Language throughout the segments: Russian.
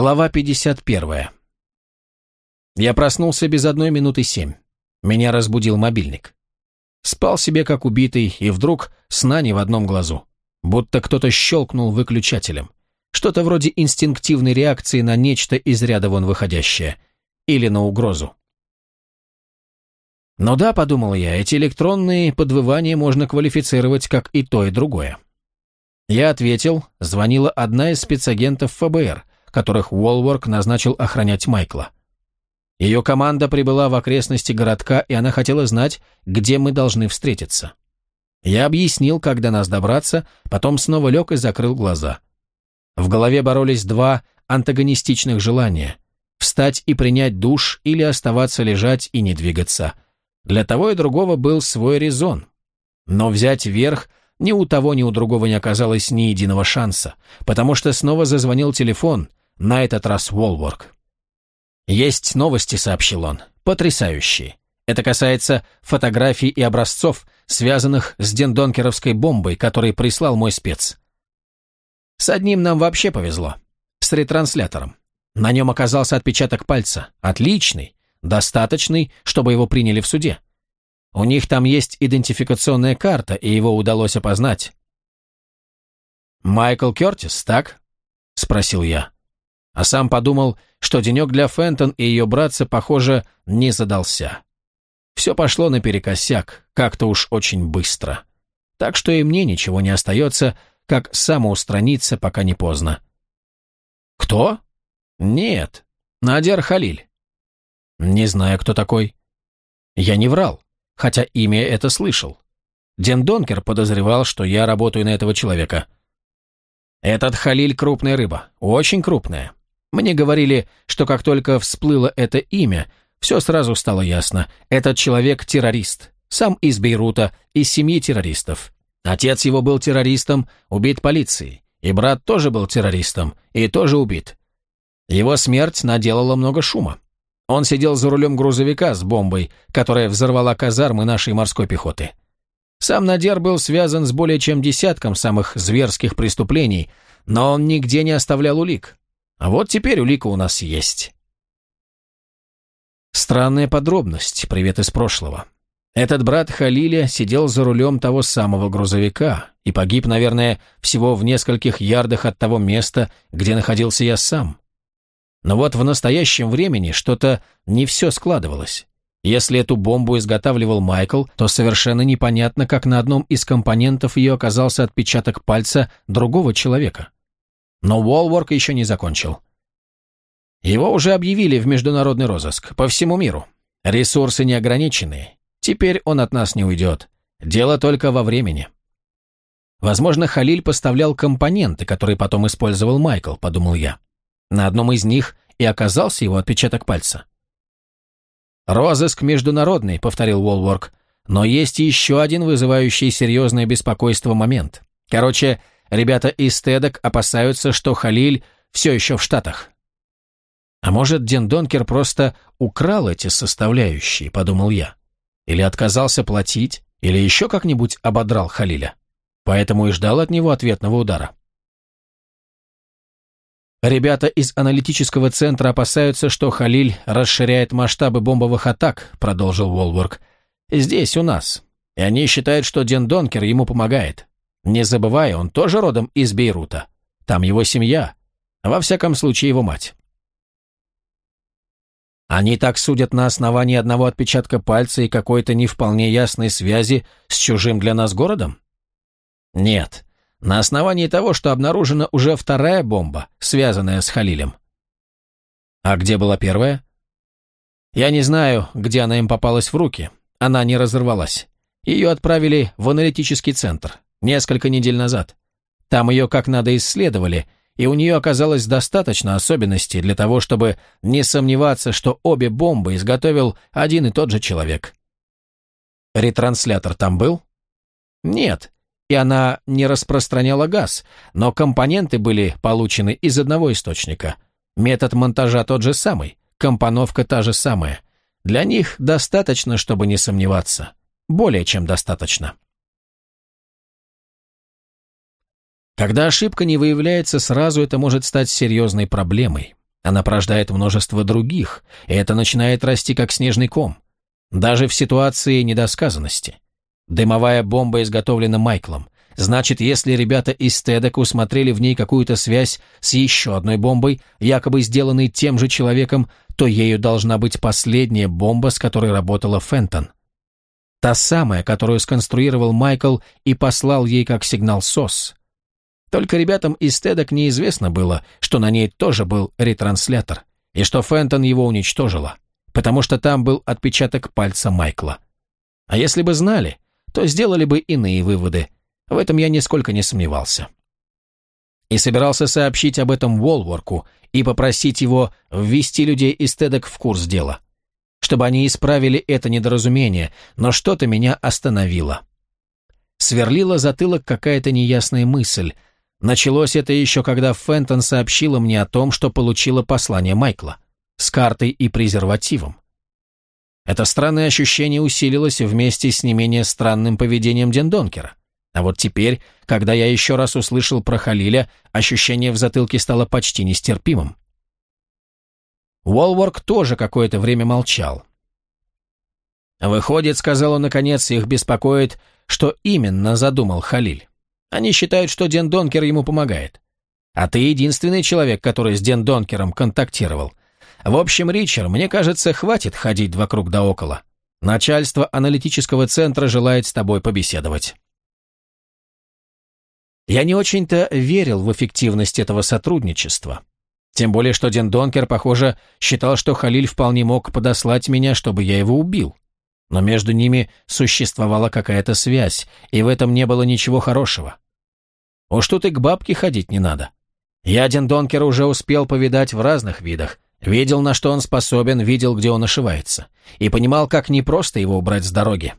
Глава 51. Я проснулся без одной минуты семь. Меня разбудил мобильник. Спал себе как убитый, и вдруг сна не в одном глазу. Будто кто-то щелкнул выключателем. Что-то вроде инстинктивной реакции на нечто из ряда вон выходящее. Или на угрозу. Но да, подумал я, эти электронные подвывания можно квалифицировать как и то, и другое. Я ответил, звонила одна из спецагентов ФБР, которых Уолворк назначил охранять Майкла. Ее команда прибыла в окрестности городка, и она хотела знать, где мы должны встретиться. Я объяснил, как до нас добраться, потом снова лег и закрыл глаза. В голове боролись два антагонистичных желания – встать и принять душ или оставаться лежать и не двигаться. Для того и другого был свой резон. Но взять верх ни у того, ни у другого не оказалось ни единого шанса, потому что снова зазвонил телефон, на этот раз Уолворк. «Есть новости», — сообщил он, — «потрясающие. Это касается фотографий и образцов, связанных с дендонкеровской бомбой, который прислал мой спец. С одним нам вообще повезло. С ретранслятором. На нем оказался отпечаток пальца. Отличный. Достаточный, чтобы его приняли в суде. У них там есть идентификационная карта, и его удалось опознать. «Майкл Кертис, так?» — спросил я а сам подумал, что денек для Фентон и ее братца, похоже, не задался. Все пошло наперекосяк, как-то уж очень быстро. Так что и мне ничего не остается, как самоустраниться, пока не поздно. «Кто?» «Нет, Надер Халиль». «Не знаю, кто такой». Я не врал, хотя имя это слышал. Ден Донкер подозревал, что я работаю на этого человека. «Этот Халиль крупная рыба, очень крупная. Мне говорили, что как только всплыло это имя, все сразу стало ясно. Этот человек – террорист. Сам из Бейрута, из семьи террористов. Отец его был террористом, убит полицией. И брат тоже был террористом, и тоже убит. Его смерть наделала много шума. Он сидел за рулем грузовика с бомбой, которая взорвала казармы нашей морской пехоты. Сам Надер был связан с более чем десятком самых зверских преступлений, но он нигде не оставлял улик. А вот теперь улика у нас есть. Странная подробность, привет из прошлого. Этот брат Халиля сидел за рулем того самого грузовика и погиб, наверное, всего в нескольких ярдах от того места, где находился я сам. Но вот в настоящем времени что-то не все складывалось. Если эту бомбу изготавливал Майкл, то совершенно непонятно, как на одном из компонентов ее оказался отпечаток пальца другого человека. Но Уолворк еще не закончил. Его уже объявили в международный розыск по всему миру. Ресурсы неограниченные. Теперь он от нас не уйдет. Дело только во времени. Возможно, Халиль поставлял компоненты, которые потом использовал Майкл, подумал я. На одном из них и оказался его отпечаток пальца. «Розыск международный», — повторил Уолворк. «Но есть еще один вызывающий серьезное беспокойство момент. Короче, Ребята из Тедок опасаются, что Халиль все еще в Штатах. А может, Ден Донкер просто украл эти составляющие, подумал я. Или отказался платить, или еще как-нибудь ободрал Халиля. Поэтому и ждал от него ответного удара. Ребята из аналитического центра опасаются, что Халиль расширяет масштабы бомбовых атак, продолжил Волворк. Здесь, у нас. И они считают, что Ден Донкер ему помогает. Не забывай, он тоже родом из Бейрута. Там его семья. Во всяком случае, его мать. Они так судят на основании одного отпечатка пальца и какой-то не вполне ясной связи с чужим для нас городом? Нет, на основании того, что обнаружена уже вторая бомба, связанная с Халилем. А где была первая? Я не знаю, где она им попалась в руки. Она не разорвалась. Ее отправили в аналитический центр. Несколько недель назад. Там ее как надо исследовали, и у нее оказалось достаточно особенностей для того, чтобы не сомневаться, что обе бомбы изготовил один и тот же человек. Ретранслятор там был? Нет, и она не распространяла газ, но компоненты были получены из одного источника. Метод монтажа тот же самый, компоновка та же самая. Для них достаточно, чтобы не сомневаться. Более чем достаточно. Когда ошибка не выявляется сразу, это может стать серьезной проблемой. она порождает множество других, и это начинает расти как снежный ком. Даже в ситуации недосказанности. Дымовая бомба изготовлена Майклом. Значит, если ребята из Тедек усмотрели в ней какую-то связь с еще одной бомбой, якобы сделанной тем же человеком, то ею должна быть последняя бомба, с которой работала Фентон. Та самая, которую сконструировал Майкл и послал ей как сигнал СОС. Только ребятам из Тедок неизвестно было, что на ней тоже был ретранслятор, и что Фентон его уничтожила, потому что там был отпечаток пальца Майкла. А если бы знали, то сделали бы иные выводы. В этом я нисколько не сомневался. И собирался сообщить об этом Волворку и попросить его ввести людей из Тедок в курс дела чтобы они исправили это недоразумение, но что-то меня остановило. Сверлила затылок какая-то неясная мысль. Началось это еще когда Фентон сообщила мне о том, что получила послание Майкла с картой и презервативом. Это странное ощущение усилилось вместе с не менее странным поведением Дендонкера. А вот теперь, когда я еще раз услышал про Халиля, ощущение в затылке стало почти нестерпимым. Уолворк тоже какое-то время молчал. «Выходит, — сказал он наконец, — их беспокоит, что именно задумал Халиль. Они считают, что Ден Донкер ему помогает. А ты единственный человек, который с Ден Донкером контактировал. В общем, Ричард, мне кажется, хватит ходить вокруг да около. Начальство аналитического центра желает с тобой побеседовать». Я не очень-то верил в эффективность этого сотрудничества. Тем более, что Ден Донкер, похоже, считал, что Халиль вполне мог подослать меня, чтобы я его убил. Но между ними существовала какая-то связь, и в этом не было ничего хорошего. Уж тут и к бабке ходить не надо. Я Ден Донкера уже успел повидать в разных видах, видел, на что он способен, видел, где он ошивается, и понимал, как непросто его убрать с дороги.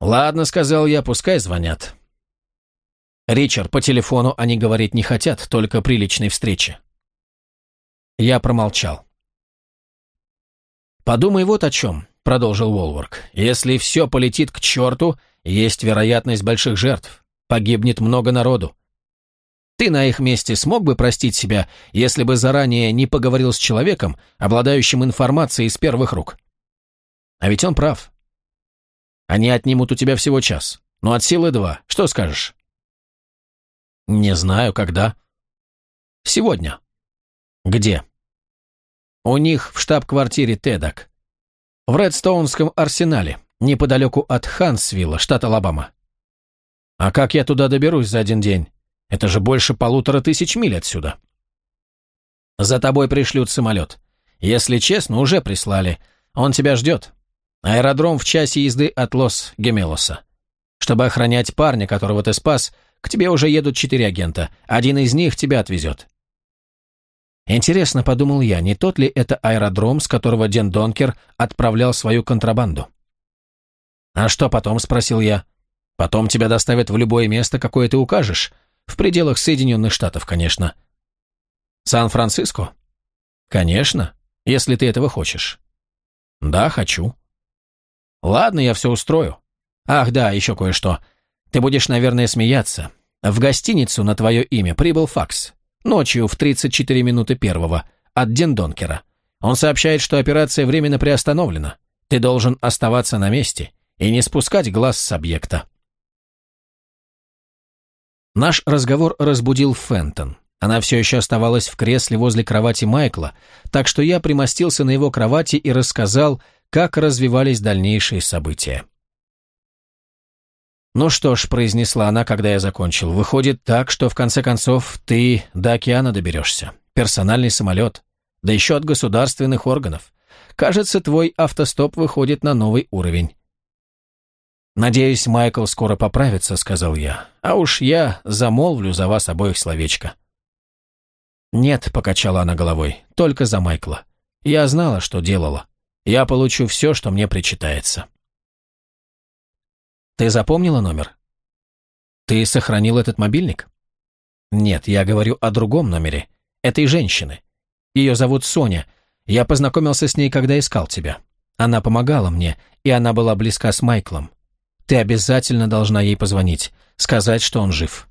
«Ладно», — сказал я, — «пускай звонят. Ричард, по телефону они говорить не хотят, только при личной встрече. Я промолчал. «Подумай вот о чем», — продолжил Уолворк. «Если все полетит к черту, есть вероятность больших жертв. Погибнет много народу. Ты на их месте смог бы простить себя, если бы заранее не поговорил с человеком, обладающим информацией из первых рук? А ведь он прав. Они отнимут у тебя всего час. Ну, от силы два. Что скажешь?» «Не знаю, когда». «Сегодня». «Где?» «У них в штаб-квартире TEDAC. В Редстоунском арсенале, неподалеку от Хантсвилла, штат Алабама». «А как я туда доберусь за один день? Это же больше полутора тысяч миль отсюда». «За тобой пришлют самолет. Если честно, уже прислали. Он тебя ждет. Аэродром в часе езды от Лос-Гемелоса. Чтобы охранять парня, которого ты спас, к тебе уже едут четыре агента. Один из них тебя отвезет». Интересно, подумал я, не тот ли это аэродром, с которого Ден Донкер отправлял свою контрабанду? «А что потом?» – спросил я. «Потом тебя доставят в любое место, какое ты укажешь. В пределах Соединенных Штатов, конечно». «Сан-Франциско?» «Конечно, если ты этого хочешь». «Да, хочу». «Ладно, я все устрою. Ах, да, еще кое-что. Ты будешь, наверное, смеяться. В гостиницу на твое имя прибыл факс. Ночью в 34 минуты первого. От Дендонкера. Он сообщает, что операция временно приостановлена. Ты должен оставаться на месте и не спускать глаз с объекта. Наш разговор разбудил Фентон. Она все еще оставалась в кресле возле кровати Майкла, так что я примостился на его кровати и рассказал, как развивались дальнейшие события. «Ну что ж», — произнесла она, когда я закончил, «выходит так, что в конце концов ты до океана доберешься. Персональный самолет. Да еще от государственных органов. Кажется, твой автостоп выходит на новый уровень». «Надеюсь, Майкл скоро поправится», — сказал я. «А уж я замолвлю за вас обоих словечко». «Нет», — покачала она головой, — «только за Майкла. Я знала, что делала. Я получу все, что мне причитается». Ты запомнила номер? Ты сохранил этот мобильник? Нет, я говорю о другом номере. Этой женщины. Ее зовут Соня. Я познакомился с ней, когда искал тебя. Она помогала мне, и она была близка с Майклом. Ты обязательно должна ей позвонить, сказать, что он жив.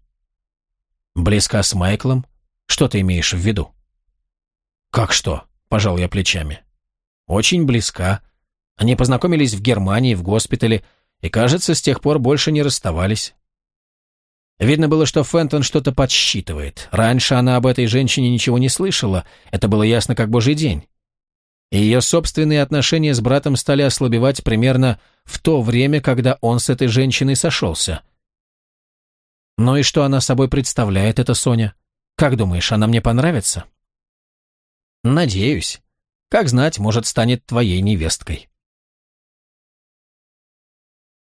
Близка с Майклом? Что ты имеешь в виду? «Как что?» – пожал я плечами. «Очень близка. Они познакомились в Германии, в госпитале, и, кажется, с тех пор больше не расставались». Видно было, что Фентон что-то подсчитывает. Раньше она об этой женщине ничего не слышала, это было ясно как божий день. И ее собственные отношения с братом стали ослабевать примерно в то время, когда он с этой женщиной сошелся. Ну и что она собой представляет, эта Соня? Как думаешь, она мне понравится? Надеюсь. Как знать, может, станет твоей невесткой.